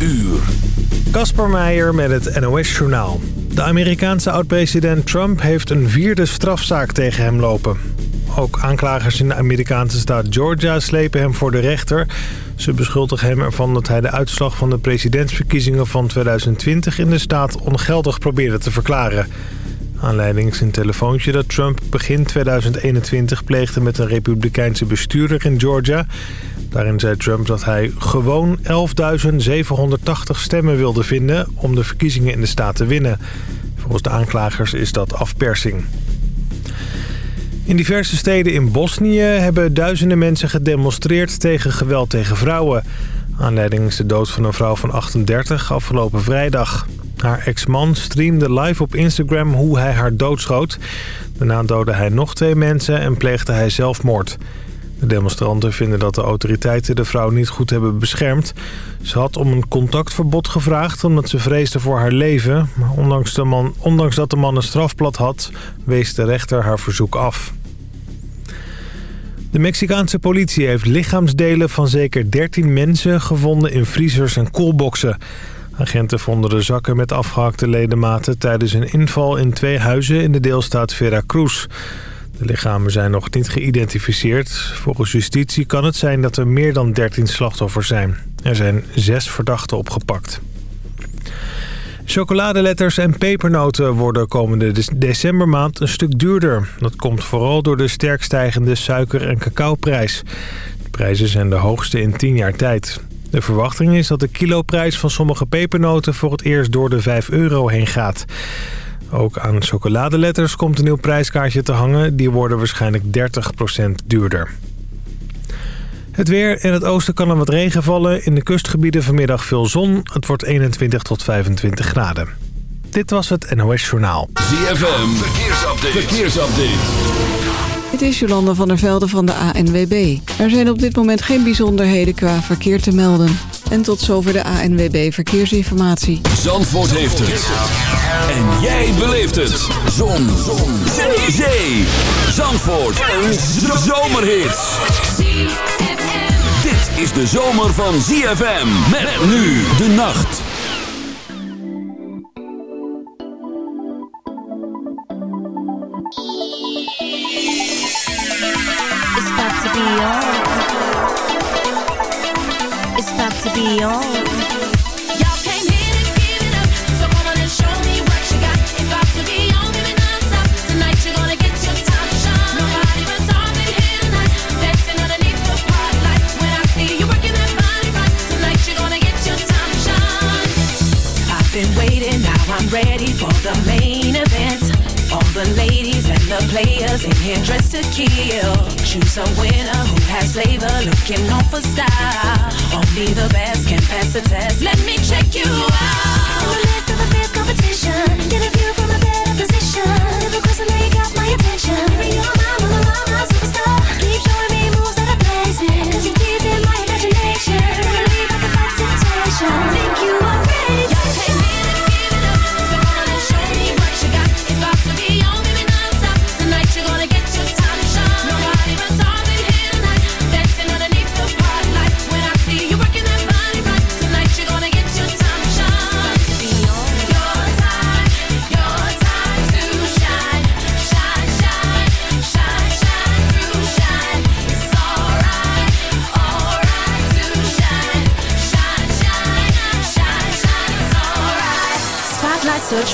uur. Kasper Meijer met het NOS-journaal. De Amerikaanse oud-president Trump heeft een vierde strafzaak tegen hem lopen. Ook aanklagers in de Amerikaanse staat Georgia slepen hem voor de rechter. Ze beschuldigen hem ervan dat hij de uitslag van de presidentsverkiezingen van 2020 in de staat ongeldig probeerde te verklaren. Aanleiding is een telefoontje dat Trump begin 2021 pleegde met een republikeinse bestuurder in Georgia. Daarin zei Trump dat hij gewoon 11.780 stemmen wilde vinden om de verkiezingen in de staat te winnen. Volgens de aanklagers is dat afpersing. In diverse steden in Bosnië hebben duizenden mensen gedemonstreerd tegen geweld tegen vrouwen. Aanleiding is de dood van een vrouw van 38 afgelopen vrijdag. Haar ex-man streamde live op Instagram hoe hij haar doodschoot. Daarna doodde hij nog twee mensen en pleegde hij zelfmoord. De demonstranten vinden dat de autoriteiten de vrouw niet goed hebben beschermd. Ze had om een contactverbod gevraagd omdat ze vreesde voor haar leven. Maar ondanks, ondanks dat de man een strafblad had, wees de rechter haar verzoek af. De Mexicaanse politie heeft lichaamsdelen van zeker 13 mensen gevonden in vriezers en koelboxen. Agenten vonden de zakken met afgehakte ledematen tijdens een inval in twee huizen in de deelstaat Veracruz. De lichamen zijn nog niet geïdentificeerd. Volgens justitie kan het zijn dat er meer dan 13 slachtoffers zijn. Er zijn zes verdachten opgepakt. Chocoladeletters en pepernoten worden komende decembermaand een stuk duurder. Dat komt vooral door de sterk stijgende suiker- en cacaoprijs. De prijzen zijn de hoogste in 10 jaar tijd. De verwachting is dat de kiloprijs van sommige pepernoten voor het eerst door de 5 euro heen gaat. Ook aan chocoladeletters komt een nieuw prijskaartje te hangen. Die worden waarschijnlijk 30% duurder. Het weer. In het oosten kan er wat regen vallen. In de kustgebieden vanmiddag veel zon. Het wordt 21 tot 25 graden. Dit was het NOS Journaal. ZFM. Verkeersupdate. Verkeersupdate. Dit is Jolanda van der Velde van de ANWB. Er zijn op dit moment geen bijzonderheden qua verkeer te melden. En tot zover de ANWB Verkeersinformatie. Zandvoort heeft het. En jij beleeft het. Zon. Zon. Zee. Zee. Zandvoort. Een zomerhit. Dit is de zomer van ZFM. Met nu de nacht. It's the ladies and the players in here dressed to kill. Choose a winner who has flavor, looking on for style. Only the best can pass the test. Let me check you out. In the midst of a fierce competition, get a view from a better position. Cross, I know you got my attention. You're my, my, my superstar. Keep showing me moves that are blazing. Cause you're teasing my imagination. Believe I can fight temptation. Think you are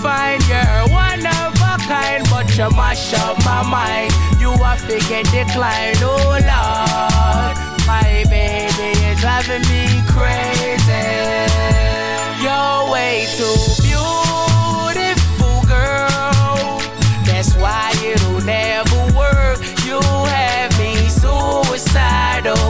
divine. You're one of a kind, but you mash up my mind. You are figure decline, oh Lord. My baby is driving me crazy. You're way too beautiful, girl. That's why it'll never work. You have me suicidal.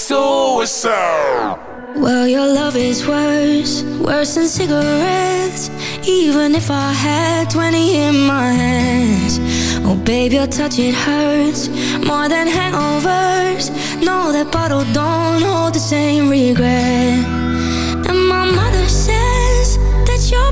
suicidal. Well, your love is worse, worse than cigarettes. Even if I had 20 in my hands. Oh, babe, your touch, it hurts more than hangovers. No, that bottle don't hold the same regret. And my mother says that you're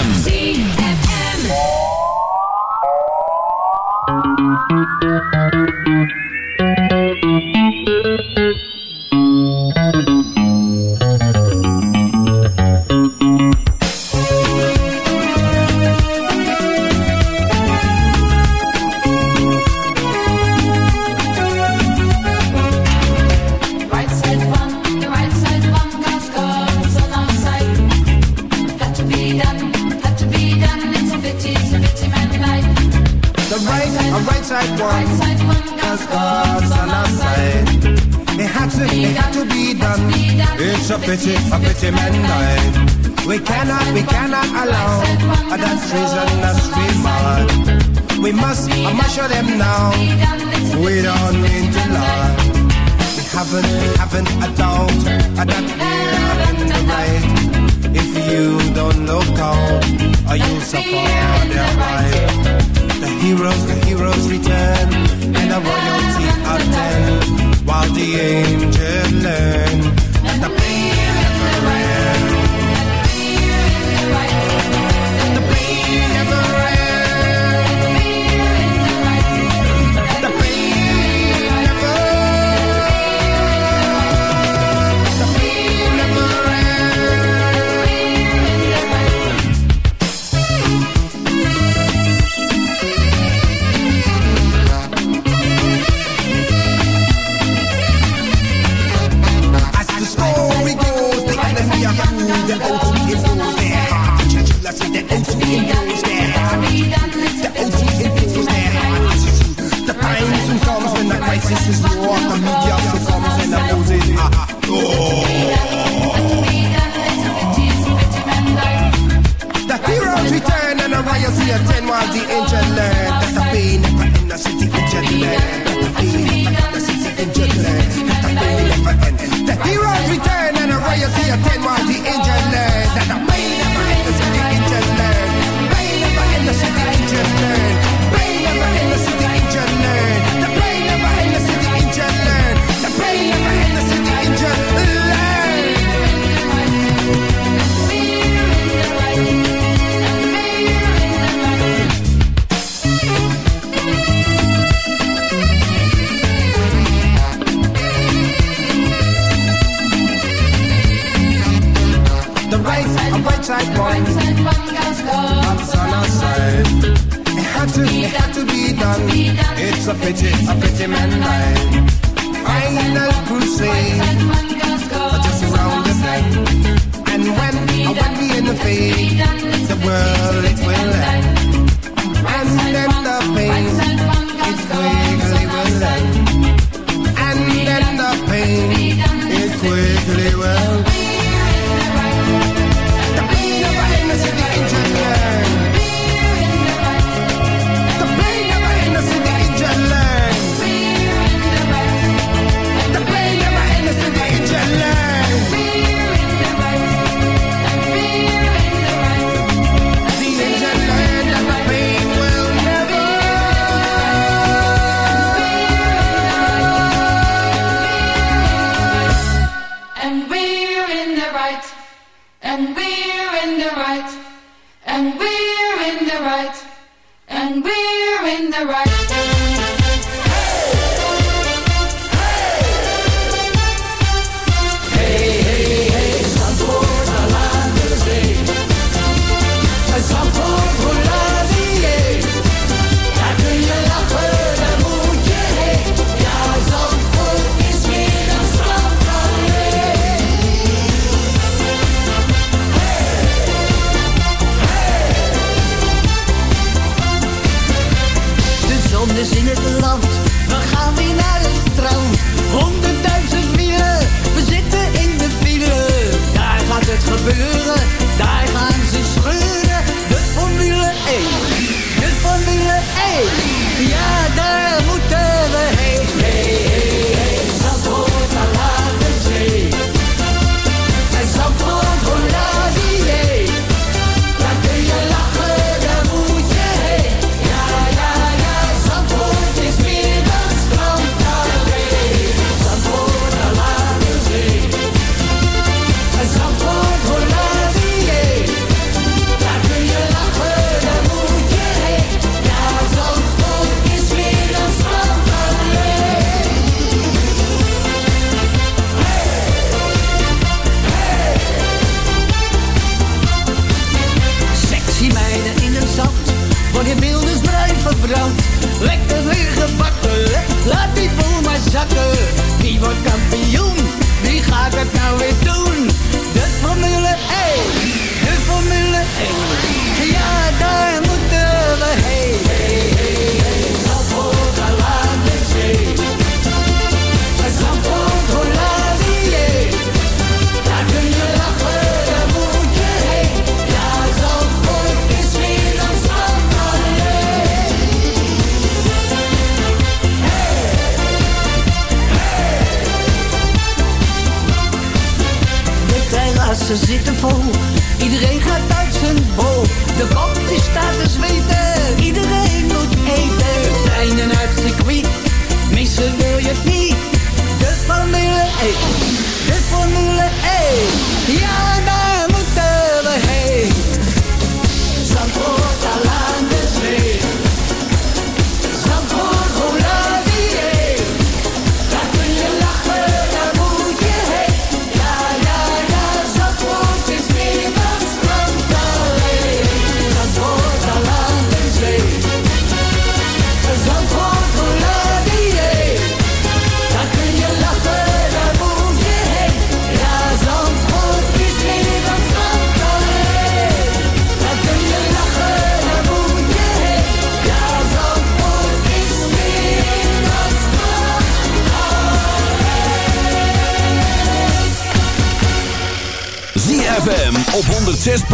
Side one. side one, just Cause God's on our side. It had to, it had to be done. It's a pity, a pity man died. We cannot, we cannot allow that treason us be mad. We must, I must show them now. We don't need to lie. We haven't, we haven't a doubt that we're in the right. If you don't look out, or you'll suffer their right. Heroes, the heroes return, and the royalty attend, while the angels learn, that the pain never ends. The pain never ends.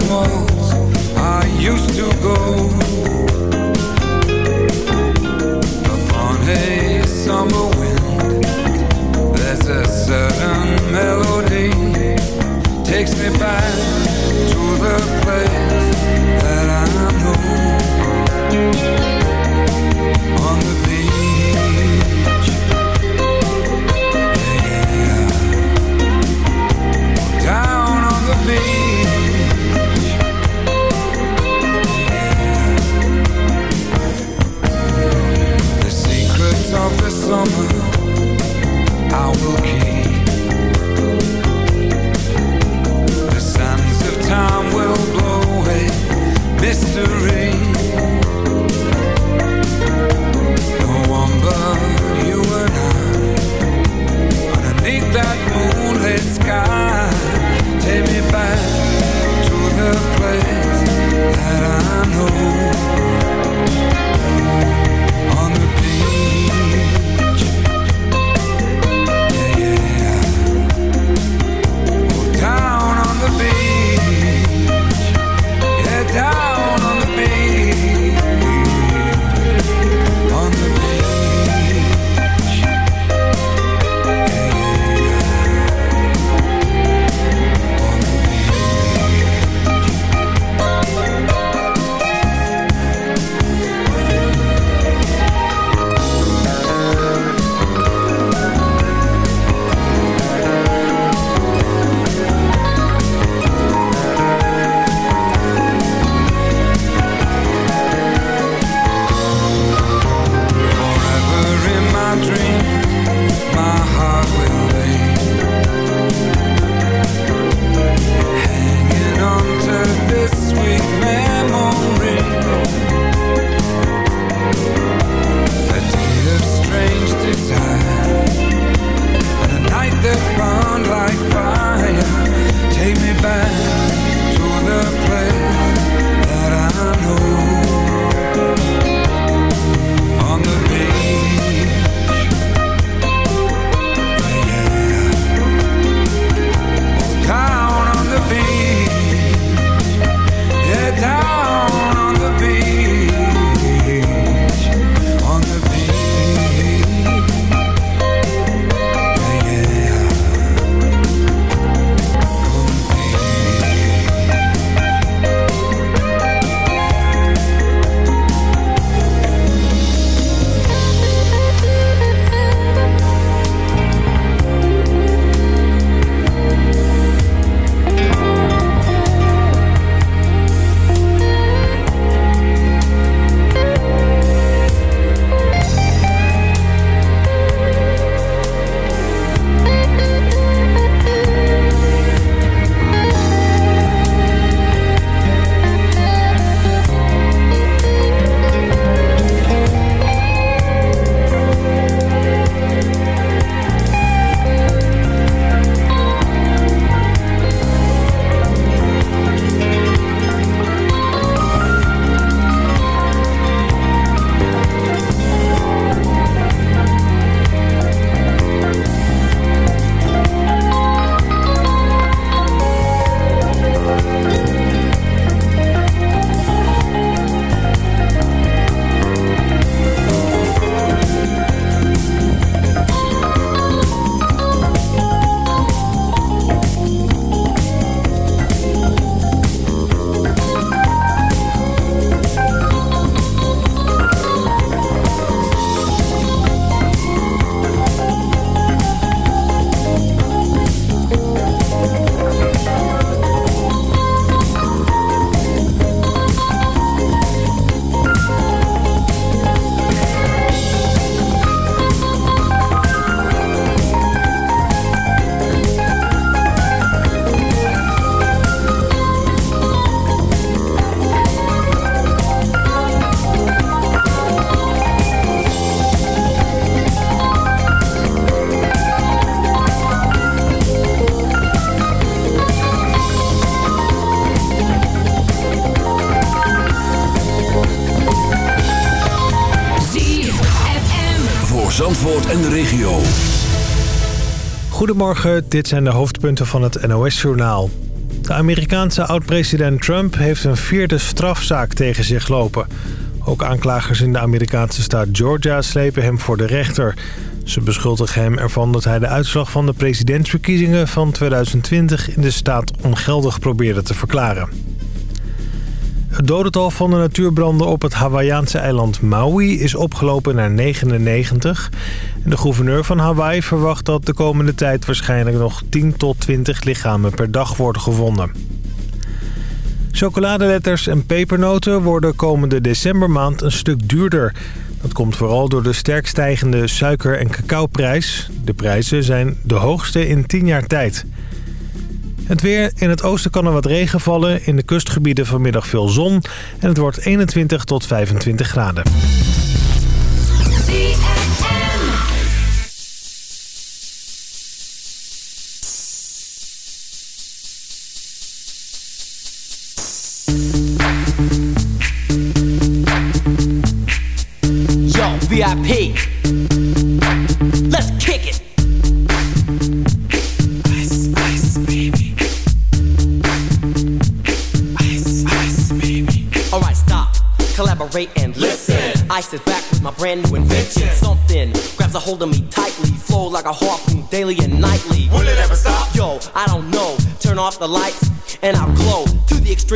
guarded Goedemorgen, dit zijn de hoofdpunten van het NOS-journaal. De Amerikaanse oud-president Trump heeft een vierde strafzaak tegen zich lopen. Ook aanklagers in de Amerikaanse staat Georgia slepen hem voor de rechter. Ze beschuldigen hem ervan dat hij de uitslag van de presidentsverkiezingen van 2020 in de staat ongeldig probeerde te verklaren. Het dodental van de natuurbranden op het Hawaïaanse eiland Maui is opgelopen naar 99. De gouverneur van Hawaii verwacht dat de komende tijd waarschijnlijk nog 10 tot 20 lichamen per dag worden gevonden. Chocoladeletters en pepernoten worden komende decembermaand een stuk duurder. Dat komt vooral door de sterk stijgende suiker- en cacaoprijs. De prijzen zijn de hoogste in 10 jaar tijd. Het weer. In het oosten kan er wat regen vallen. In de kustgebieden vanmiddag veel zon. En het wordt 21 tot 25 graden.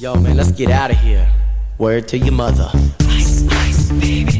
Yo, man, let's get out of here. Word to your mother. Ice, ice, baby,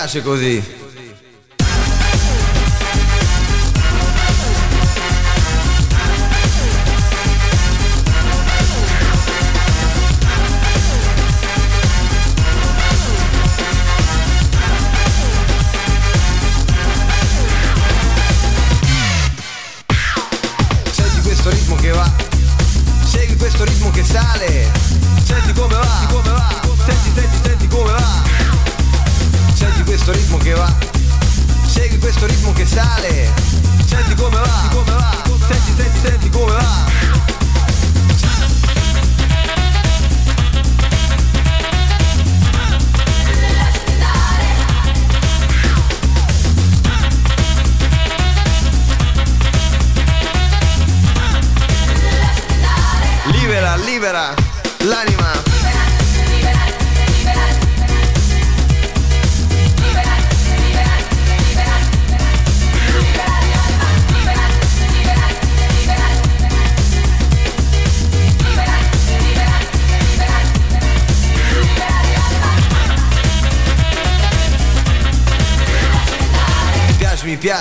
piace così.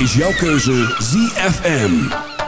Is jouw keuze ZFM.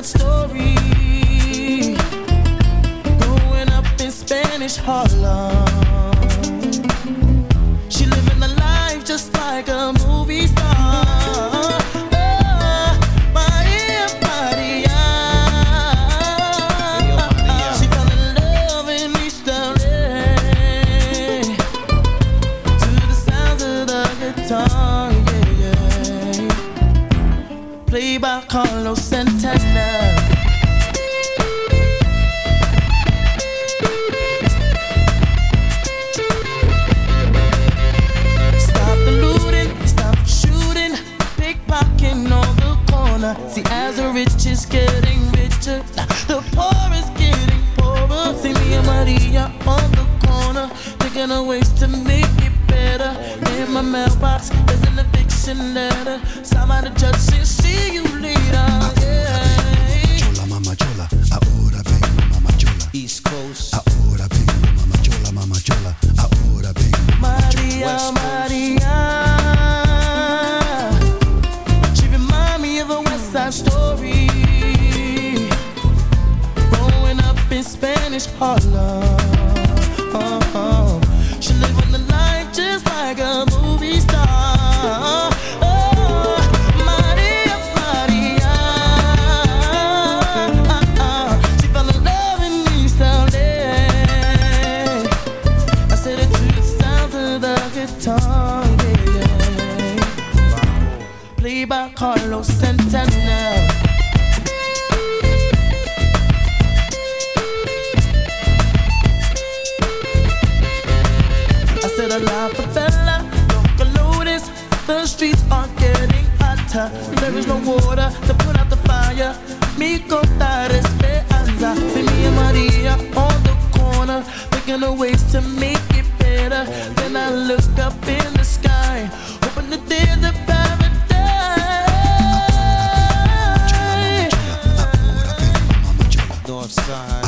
that story. Growing up in Spanish Harlem. said a lie for fella. Don't notice the streets are getting hotter. There is no water to put out the fire. Mi contar esperanza. See me and Maria on the corner, picking a ways to make it better. Then I look up in the sky, hoping that there's a paradise. North side.